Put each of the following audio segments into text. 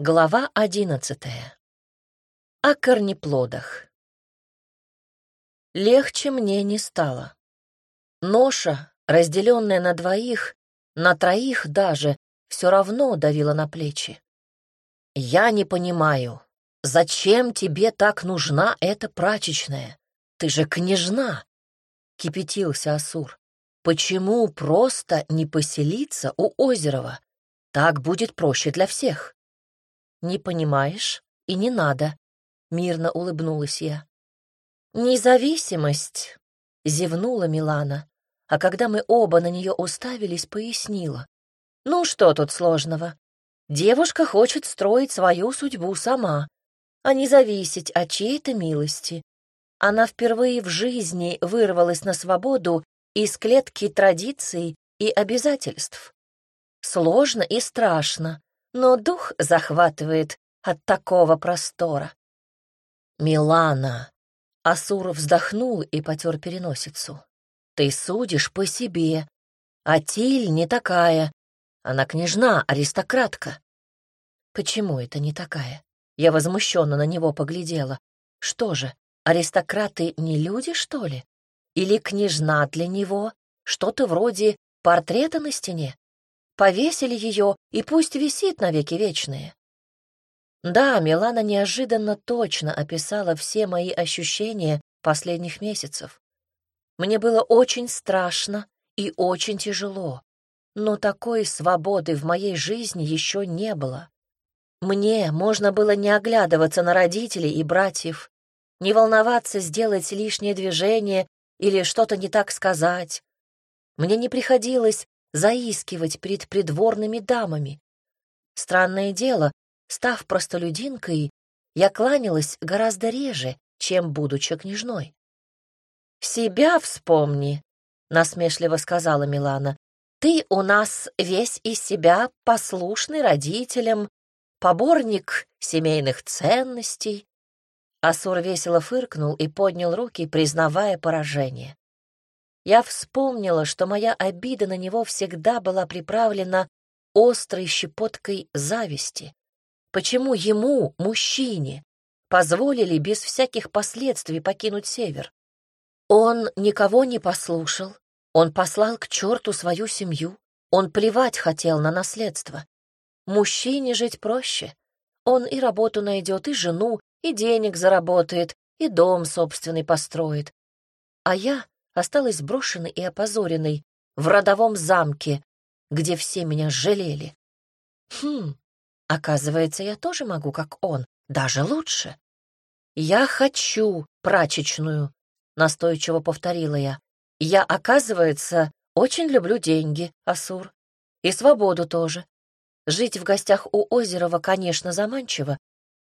Глава одиннадцатая. О корнеплодах. Легче мне не стало. Ноша, разделенная на двоих, на троих даже, все равно давила на плечи. «Я не понимаю, зачем тебе так нужна эта прачечная? Ты же княжна!» — кипятился Асур. «Почему просто не поселиться у Озерова? Так будет проще для всех». «Не понимаешь, и не надо», — мирно улыбнулась я. «Независимость», — зевнула Милана, а когда мы оба на нее уставились, пояснила. «Ну что тут сложного? Девушка хочет строить свою судьбу сама, а не зависеть от чьей-то милости. Она впервые в жизни вырвалась на свободу из клетки традиций и обязательств. Сложно и страшно, но дух захватывает от такого простора. «Милана!» — Асур вздохнул и потер переносицу. «Ты судишь по себе, а Тиль не такая. Она княжна, аристократка». «Почему это не такая?» Я возмущенно на него поглядела. «Что же, аристократы не люди, что ли? Или княжна для него что-то вроде портрета на стене?» Повесили ее, и пусть висит навеки вечные. Да, Милана неожиданно точно описала все мои ощущения последних месяцев. Мне было очень страшно и очень тяжело, но такой свободы в моей жизни еще не было. Мне можно было не оглядываться на родителей и братьев, не волноваться сделать лишнее движение или что-то не так сказать. Мне не приходилось заискивать перед придворными дамами. Странное дело, став простолюдинкой, я кланялась гораздо реже, чем будучи княжной. «Себя вспомни», — насмешливо сказала Милана. «Ты у нас весь из себя послушный родителям, поборник семейных ценностей». Асур весело фыркнул и поднял руки, признавая поражение я вспомнила, что моя обида на него всегда была приправлена острой щепоткой зависти. Почему ему, мужчине, позволили без всяких последствий покинуть север? Он никого не послушал, он послал к черту свою семью, он плевать хотел на наследство. Мужчине жить проще. Он и работу найдет, и жену, и денег заработает, и дом собственный построит. А я осталась брошенной и опозоренной в родовом замке, где все меня жалели. Хм, оказывается, я тоже могу, как он, даже лучше. Я хочу прачечную, настойчиво повторила я. Я, оказывается, очень люблю деньги, Асур, и свободу тоже. Жить в гостях у Озерова, конечно, заманчиво,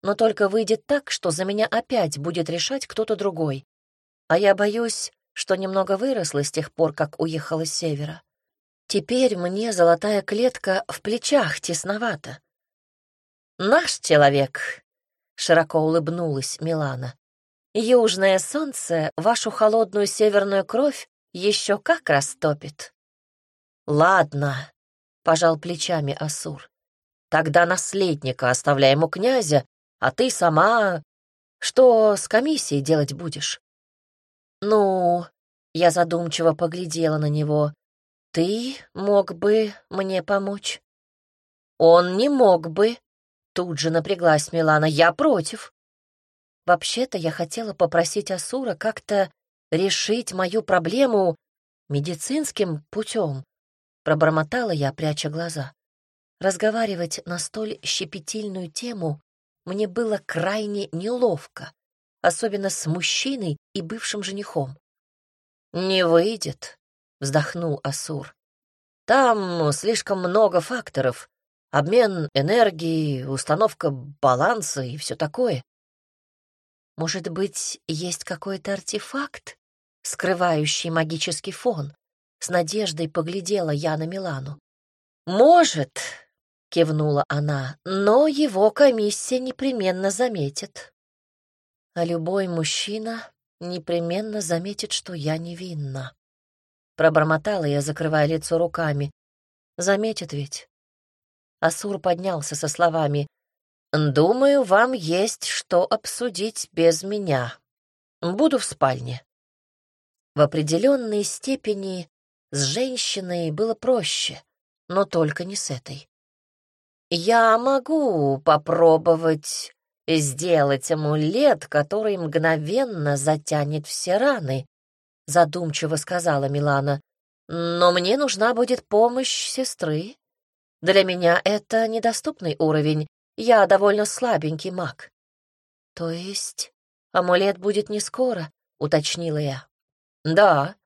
но только выйдет так, что за меня опять будет решать кто-то другой. А я боюсь, что немного выросла с тех пор, как уехала с севера. Теперь мне золотая клетка в плечах тесновато. «Наш человек», — широко улыбнулась Милана. «Южное солнце вашу холодную северную кровь еще как растопит». «Ладно», — пожал плечами Асур. «Тогда наследника оставляем у князя, а ты сама... Что с комиссией делать будешь?» «Ну...» — я задумчиво поглядела на него. «Ты мог бы мне помочь?» «Он не мог бы», — тут же напряглась Милана. «Я против». «Вообще-то я хотела попросить Асура как-то решить мою проблему медицинским путем», — пробормотала я, пряча глаза. Разговаривать на столь щепетильную тему мне было крайне неловко особенно с мужчиной и бывшим женихом. «Не выйдет», — вздохнул Асур. «Там слишком много факторов. Обмен энергией, установка баланса и все такое». «Может быть, есть какой-то артефакт, скрывающий магический фон?» С надеждой поглядела я на Милану. «Может», — кивнула она, — «но его комиссия непременно заметит а любой мужчина непременно заметит, что я невинна. Пробормотала я, закрывая лицо руками. Заметит ведь. Асур поднялся со словами. Думаю, вам есть что обсудить без меня. Буду в спальне. В определенной степени с женщиной было проще, но только не с этой. Я могу попробовать сделать амулет, который мгновенно затянет все раны, задумчиво сказала Милана. Но мне нужна будет помощь сестры. Для меня это недоступный уровень. Я довольно слабенький маг. То есть амулет будет не скоро, уточнила я. Да,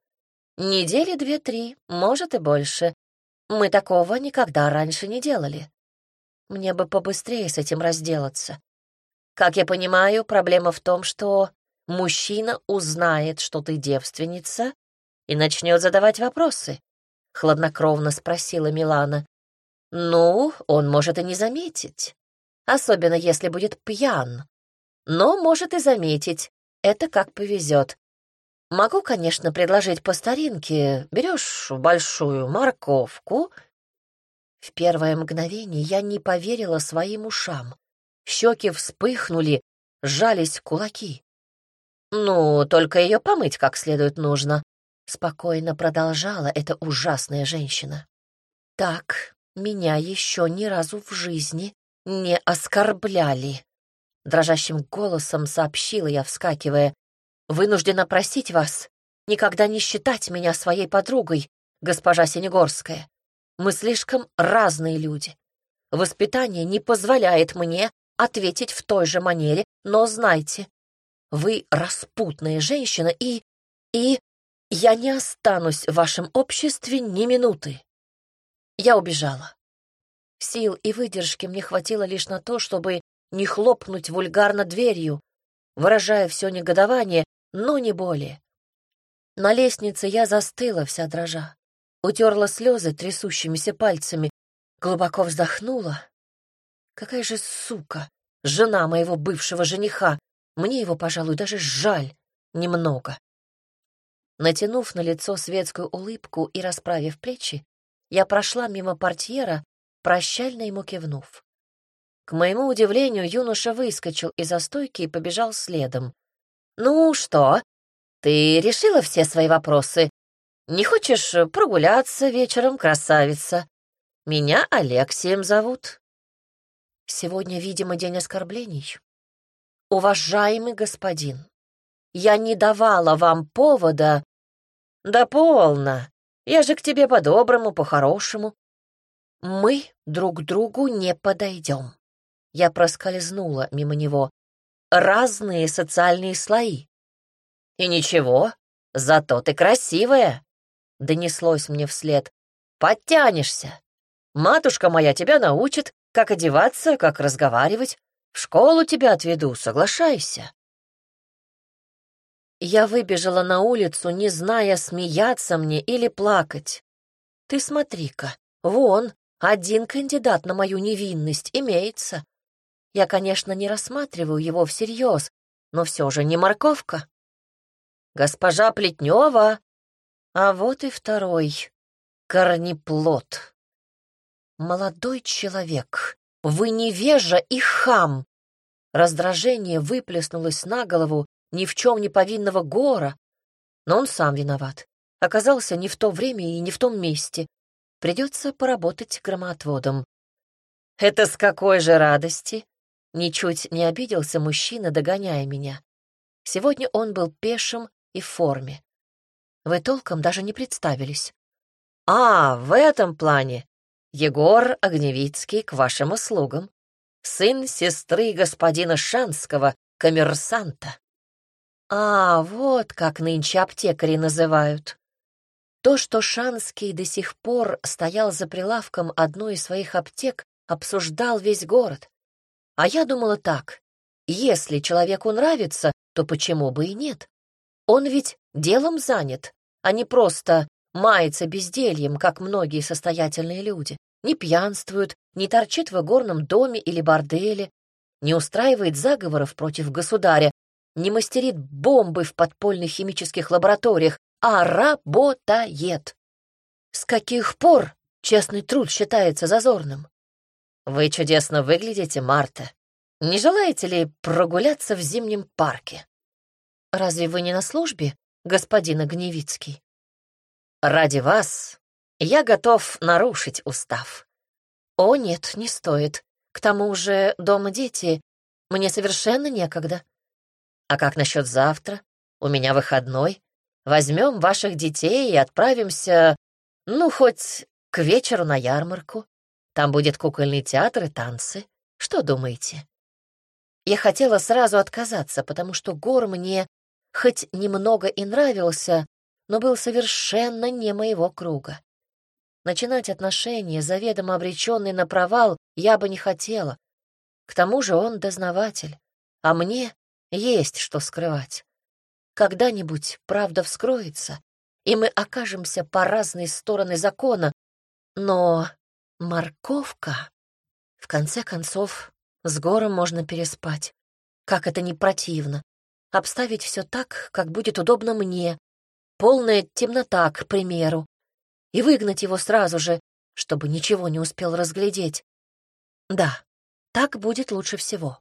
недели две-три, может и больше. Мы такого никогда раньше не делали. Мне бы побыстрее с этим разделаться. Как я понимаю, проблема в том, что мужчина узнает, что ты девственница, и начнет задавать вопросы. Хладнокровно спросила Милана. Ну, он может и не заметить, особенно если будет пьян. Но может и заметить, это как повезет. Могу, конечно, предложить по старинке. Берешь большую морковку. В первое мгновение я не поверила своим ушам. Щеки вспыхнули, сжались кулаки. «Ну, только ее помыть как следует нужно», — спокойно продолжала эта ужасная женщина. «Так, меня еще ни разу в жизни не оскорбляли», — дрожащим голосом сообщила я, вскакивая. Вынуждена просить вас никогда не считать меня своей подругой, госпожа Синегорская. Мы слишком разные люди. Воспитание не позволяет мне ответить в той же манере, но знайте, вы распутная женщина, и... и... я не останусь в вашем обществе ни минуты. Я убежала. Сил и выдержки мне хватило лишь на то, чтобы не хлопнуть вульгарно дверью, выражая все негодование, но не более. На лестнице я застыла вся дрожа, утерла слезы трясущимися пальцами, глубоко вздохнула. Какая же сука, жена моего бывшего жениха, мне его, пожалуй, даже жаль немного. Натянув на лицо светскую улыбку и расправив плечи, я прошла мимо портьера, прощально ему кивнув. К моему удивлению, юноша выскочил из-за стойки и побежал следом. «Ну что, ты решила все свои вопросы? Не хочешь прогуляться вечером, красавица? Меня Алексием зовут». Сегодня, видимо, день оскорблений. Уважаемый господин, я не давала вам повода... Да полно. Я же к тебе по-доброму, по-хорошему. Мы друг другу не подойдем. Я проскользнула мимо него разные социальные слои. И ничего, зато ты красивая, — донеслось мне вслед. Подтянешься. Матушка моя тебя научит, как одеваться, как разговаривать. В школу тебя отведу, соглашайся. Я выбежала на улицу, не зная, смеяться мне или плакать. Ты смотри-ка, вон, один кандидат на мою невинность имеется. Я, конечно, не рассматриваю его всерьез, но все же не морковка. Госпожа Плетнева, а вот и второй корнеплод. Молодой человек, вы невежа и хам. Раздражение выплеснулось на голову ни в чем не повинного гора, но он сам виноват. Оказался не в то время и не в том месте. Придется поработать громоотводом. Это с какой же радости? Ничуть не обиделся мужчина, догоняя меня. Сегодня он был пешим и в форме. Вы толком даже не представились. А, в этом плане. Егор Огневицкий к вашим услугам. Сын сестры господина Шанского, коммерсанта. А, вот как нынче аптекари называют. То, что Шанский до сих пор стоял за прилавком одной из своих аптек, обсуждал весь город. А я думала так. Если человеку нравится, то почему бы и нет? Он ведь делом занят, а не просто мается бездельем, как многие состоятельные люди. Не пьянствует, не торчит в игорном доме или борделе, не устраивает заговоров против государя, не мастерит бомбы в подпольных химических лабораториях, а работает. С каких пор честный труд считается зазорным? «Вы чудесно выглядите, Марта. не желаете ли прогуляться в зимнем парке? Разве вы не на службе, господин Огневицкий? Ради вас я готов нарушить устав. О, нет, не стоит. К тому же дома дети. Мне совершенно некогда. А как насчет завтра? У меня выходной. Возьмем ваших детей и отправимся, ну, хоть к вечеру на ярмарку. Там будет кукольный театр и танцы. Что думаете? Я хотела сразу отказаться, потому что Гор мне хоть немного и нравился, но был совершенно не моего круга. Начинать отношения, заведомо обреченный на провал, я бы не хотела. К тому же он дознаватель, а мне есть что скрывать. Когда-нибудь правда вскроется, и мы окажемся по разные стороны закона, но морковка... В конце концов, с гором можно переспать. Как это не противно. Обставить все так, как будет удобно мне. Полная темнота, к примеру. И выгнать его сразу же, чтобы ничего не успел разглядеть. Да, так будет лучше всего.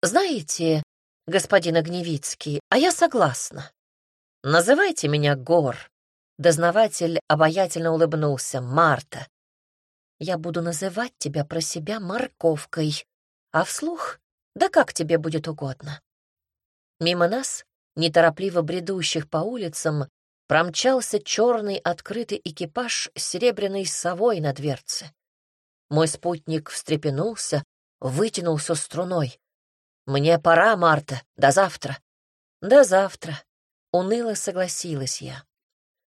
Знаете, господин Огневицкий, а я согласна. Называйте меня Гор. Дознаватель обаятельно улыбнулся. Марта. Я буду называть тебя про себя морковкой, а вслух, да как тебе будет угодно. Мимо нас, неторопливо бредущих по улицам, промчался черный открытый экипаж с серебряной совой на дверце. Мой спутник встрепенулся, вытянулся струной. «Мне пора, Марта, до завтра». «До завтра», — уныло согласилась я.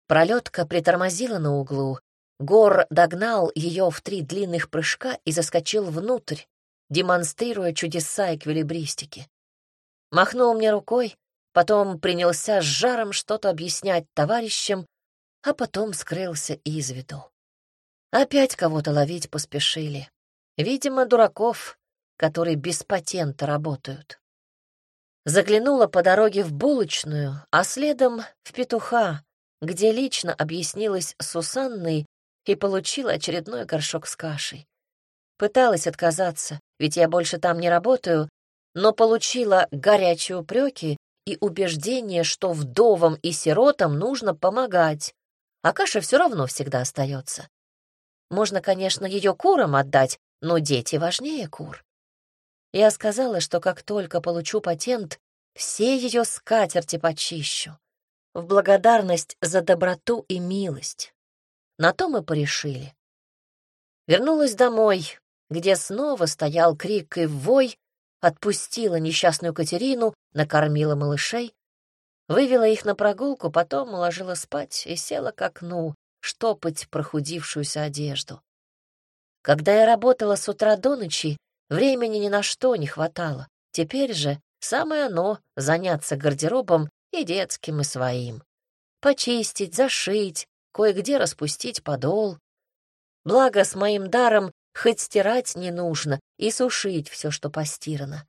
Пролетка притормозила на углу. Гор догнал ее в три длинных прыжка и заскочил внутрь, демонстрируя чудеса эквилибристики. Махнул мне рукой, потом принялся с жаром что-то объяснять товарищам, а потом скрылся из виду. Опять кого-то ловить поспешили. Видимо, дураков, которые без патента работают. Заглянула по дороге в булочную, а следом в петуха, где лично объяснилась с Сусанной и получила очередной горшок с кашей. Пыталась отказаться, ведь я больше там не работаю, но получила горячие упреки и убеждение, что вдовам и сиротам нужно помогать, а каша все равно всегда остается. Можно, конечно, ее курам отдать, но дети важнее кур. Я сказала, что как только получу патент, все ее скатерти почищу. В благодарность за доброту и милость. На то мы порешили. Вернулась домой, где снова стоял крик и вой, отпустила несчастную Катерину, накормила малышей, вывела их на прогулку, потом уложила спать и села к окну, штопать прохудившуюся одежду. Когда я работала с утра до ночи, Времени ни на что не хватало. Теперь же самое оно — заняться гардеробом и детским, и своим. Почистить, зашить, кое-где распустить подол. Благо, с моим даром хоть стирать не нужно и сушить все, что постирано.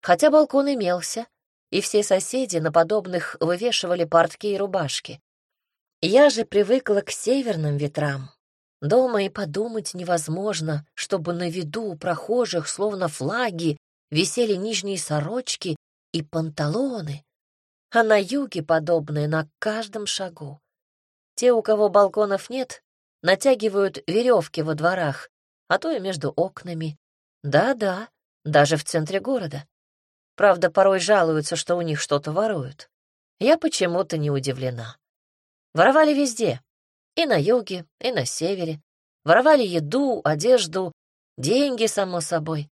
Хотя балкон имелся, и все соседи на подобных вывешивали портки и рубашки. Я же привыкла к северным ветрам, Дома и подумать невозможно, чтобы на виду у прохожих, словно флаги, висели нижние сорочки и панталоны, а на юге подобное на каждом шагу. Те, у кого балконов нет, натягивают веревки во дворах, а то и между окнами. Да-да, даже в центре города. Правда, порой жалуются, что у них что-то воруют. Я почему-то не удивлена. Воровали везде, и на юге, и на севере. Воровали еду, одежду, деньги, само собой.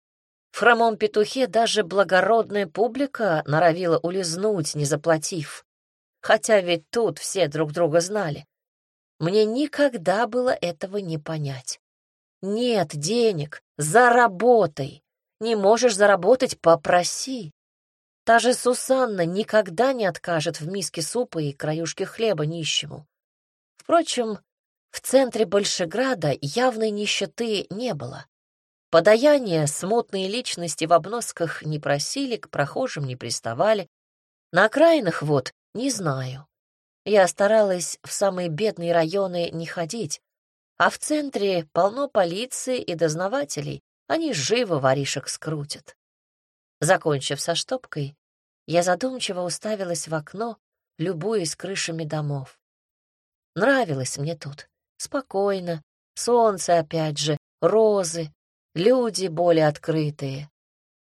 В хромом петухе даже благородная публика норовила улизнуть, не заплатив. Хотя ведь тут все друг друга знали. Мне никогда было этого не понять. Нет денег, заработай. Не можешь заработать — попроси. Та же Сусанна никогда не откажет в миске супа и краюшке хлеба нищему. Впрочем, в центре Большеграда явной нищеты не было. Подаяния смутные личности в обносках не просили, к прохожим не приставали. На окраинах вот не знаю. Я старалась в самые бедные районы не ходить, а в центре полно полиции и дознавателей, они живо воришек скрутят. Закончив со штопкой, я задумчиво уставилась в окно, любуясь крышами домов. Нравилось мне тут. Спокойно, солнце опять же, розы, люди более открытые.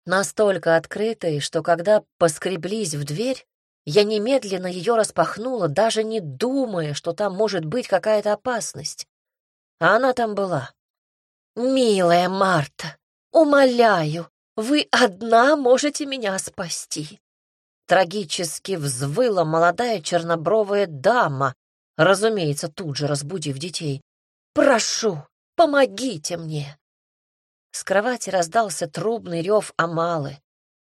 Настолько открытые, что когда поскреблись в дверь, я немедленно ее распахнула, даже не думая, что там может быть какая-то опасность. А она там была. «Милая Марта, умоляю, вы одна можете меня спасти!» Трагически взвыла молодая чернобровая дама, разумеется, тут же разбудив детей. «Прошу, помогите мне!» С кровати раздался трубный рев Амалы.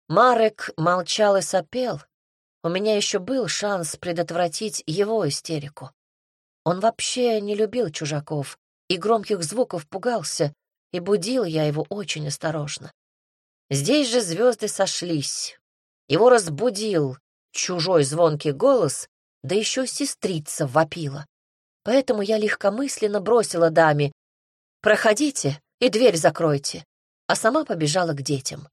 Марек молчал и сопел. У меня еще был шанс предотвратить его истерику. Он вообще не любил чужаков и громких звуков пугался, и будил я его очень осторожно. Здесь же звезды сошлись. Его разбудил чужой звонкий голос, да еще сестрица вопила. Поэтому я легкомысленно бросила даме «Проходите и дверь закройте», а сама побежала к детям.